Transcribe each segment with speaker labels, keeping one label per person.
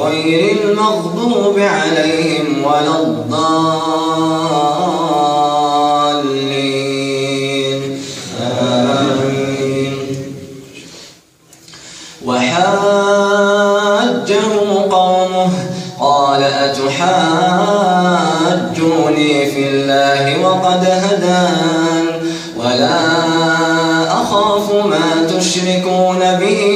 Speaker 1: غير المغضوب عليهم ولا الضالين. آمين. وحاجه قومه. قال أتحاجوني في الله وقد هدان. ولا أخاف ما تشركون به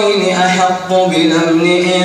Speaker 1: الفريقين أحق بالأمن إن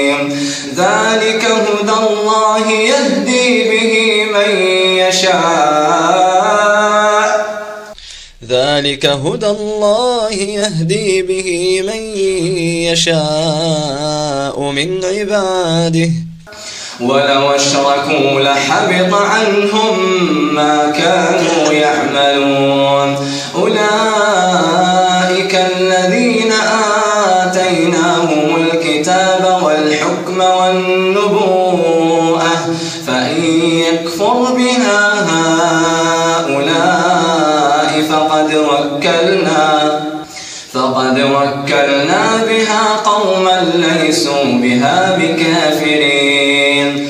Speaker 1: ذلك هدى الله يهدي به من يشاء من عباده. ولو أشركوا لحبط عنهم ما كانوا يعملون. أولئك الذين آتيناهم الكتاب والحكم والنبوءة فإن يكفر بها هؤلاء فقد وكلنا فقد وكلنا بها قوما ليسوا بها بكافرين.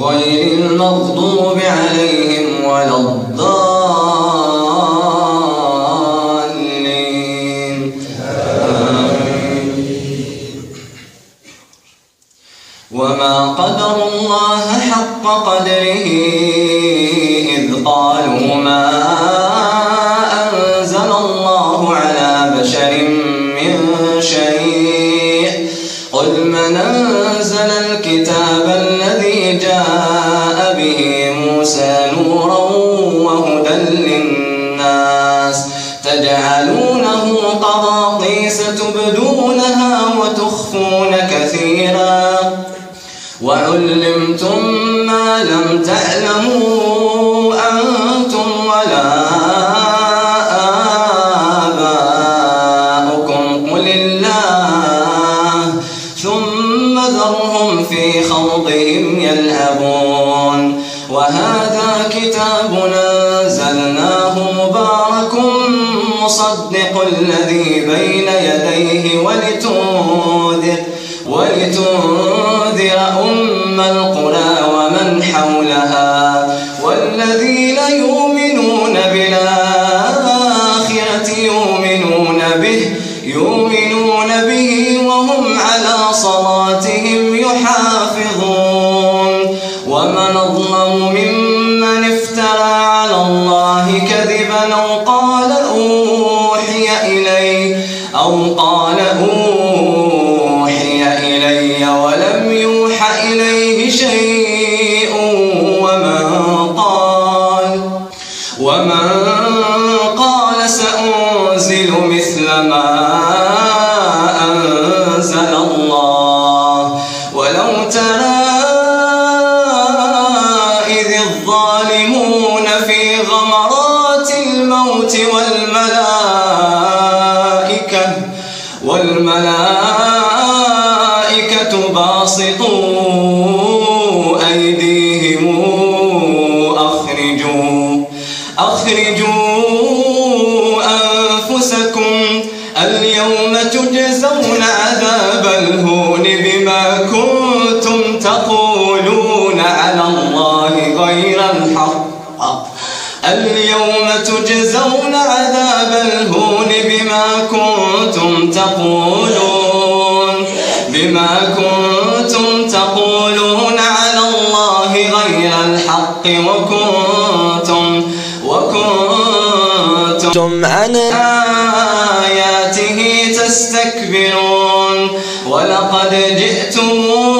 Speaker 1: غير المغضوب عليهم ولا الضالين. وما قدر الله حق قدره إذ قالوا ما 在黑人墓。ومن أَظْلَمُ ممن والملائكة باسطون تقولون بما كنتم تقولون على الله غير الحق وكنتم وكنتم عن آياته تستكبرون ولقد جئتمون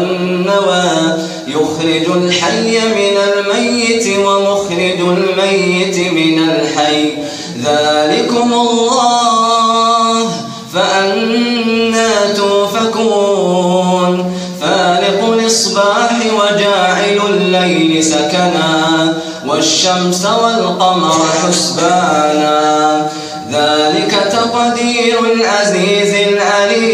Speaker 1: والنوى. يخرج الحي من الميت ومخرج الميت من الحي. ذلكم الله. فأنا توفكون. فالق الإصباح وجاعل الليل سكنا. والشمس والقمر حسبانا. ذلك تقدير العزيز العليم.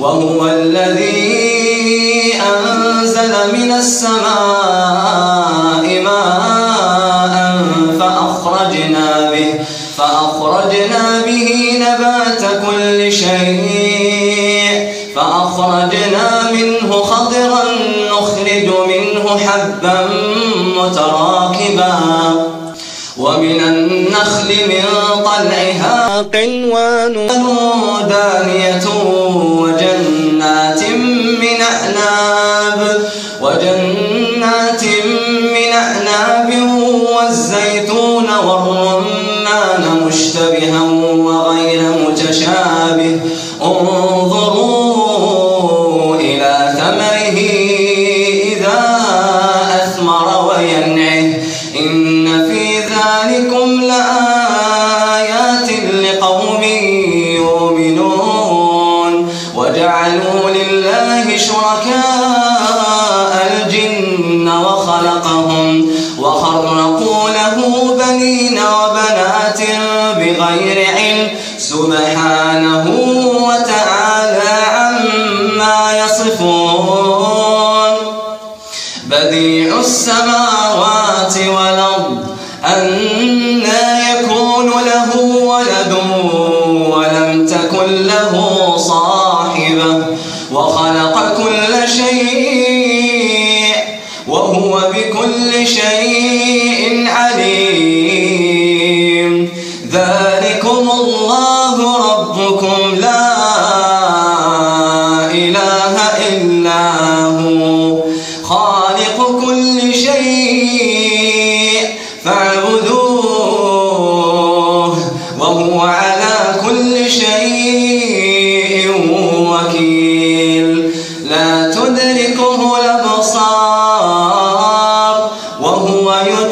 Speaker 1: وهو الذي أنزل من السماء ماء فأخرجنا به فأخرجنا به نبات كل شيء فأخرجنا منه خضرا نخرج منه حبا متراكبا ومن النخل من قنوان دانية وجنات من أعناب وجنات من أعناب والزيتون والرمان مشتبها وغير متشابه.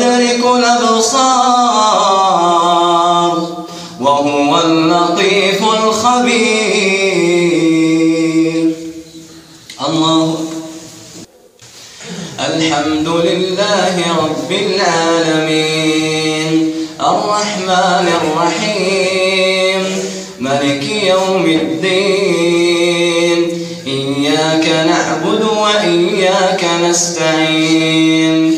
Speaker 1: يدرك الأبصار وهو اللطيف الخبير. الله. الحمد لله رب العالمين. الرحمن الرحيم. ملك يوم الدين. إياك نعبد وإياك نستعين.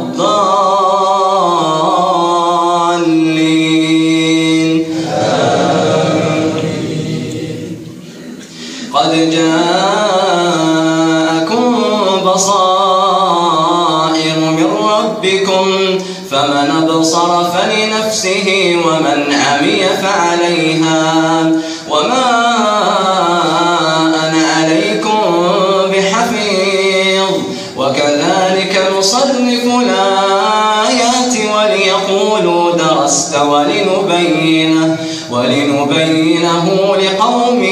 Speaker 1: فعليها وما أنا عليكم بحفيظ. وكذلك نصرف الآيات وليقولوا درست ولنبينه ولنبينه لقوم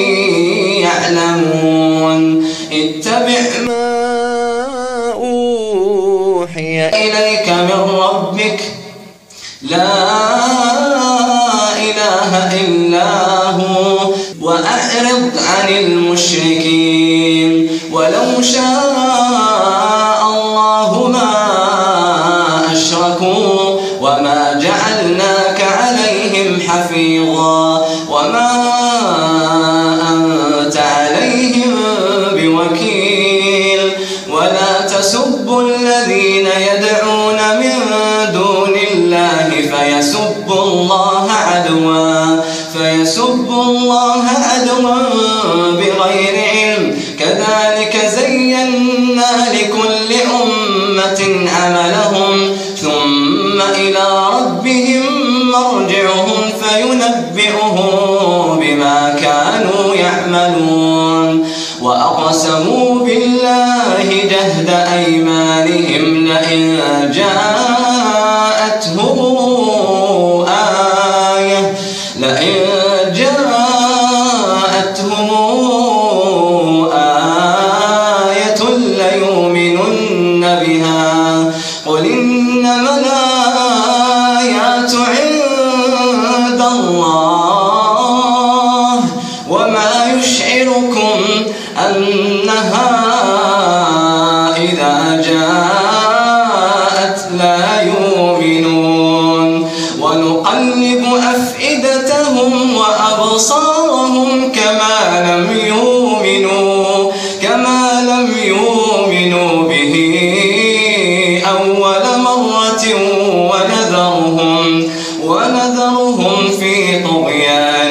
Speaker 1: يعلمون. اتبع ما أوحي إليك من ربك. لا إلا هو وأعرض عن المشركين ولو شاء الله ما أشركوا وما جعلناك عليهم حفيظا وما أنت عليهم بوكيل ولا تسبوا الذين يدعون من دون الله فيسبوا الله عدوا فيسبوا الله عدوا بغير علم. كذلك زينا لكل أمة عملهم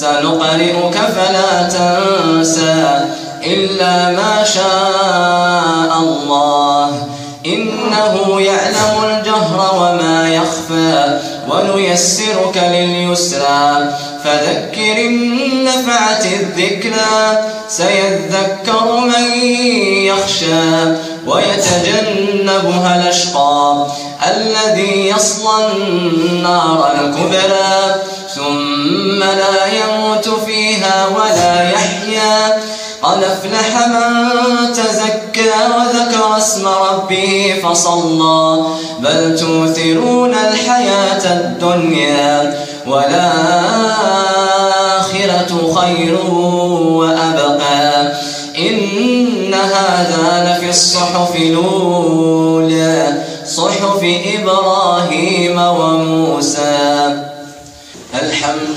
Speaker 1: سنقرئك فلا تنسى إلا ما شاء الله. إنه يعلم الجهر وما يخفى ونيسرك لليسرى. فذكر إن نفعت الذكرى سيذكر من يخشى ويتجنبها الأشقى. الذي يصلى النار الكبرى. ثم لا يموت فيها ولا يحيا. قد أفلح من تزكى وذكر اسم ربه فصلى. بل توثرون الحياة الدنيا والآخرة خير وأبقى. إن هذا لفي الصحف الأولى صحف إبراهيم وموسى.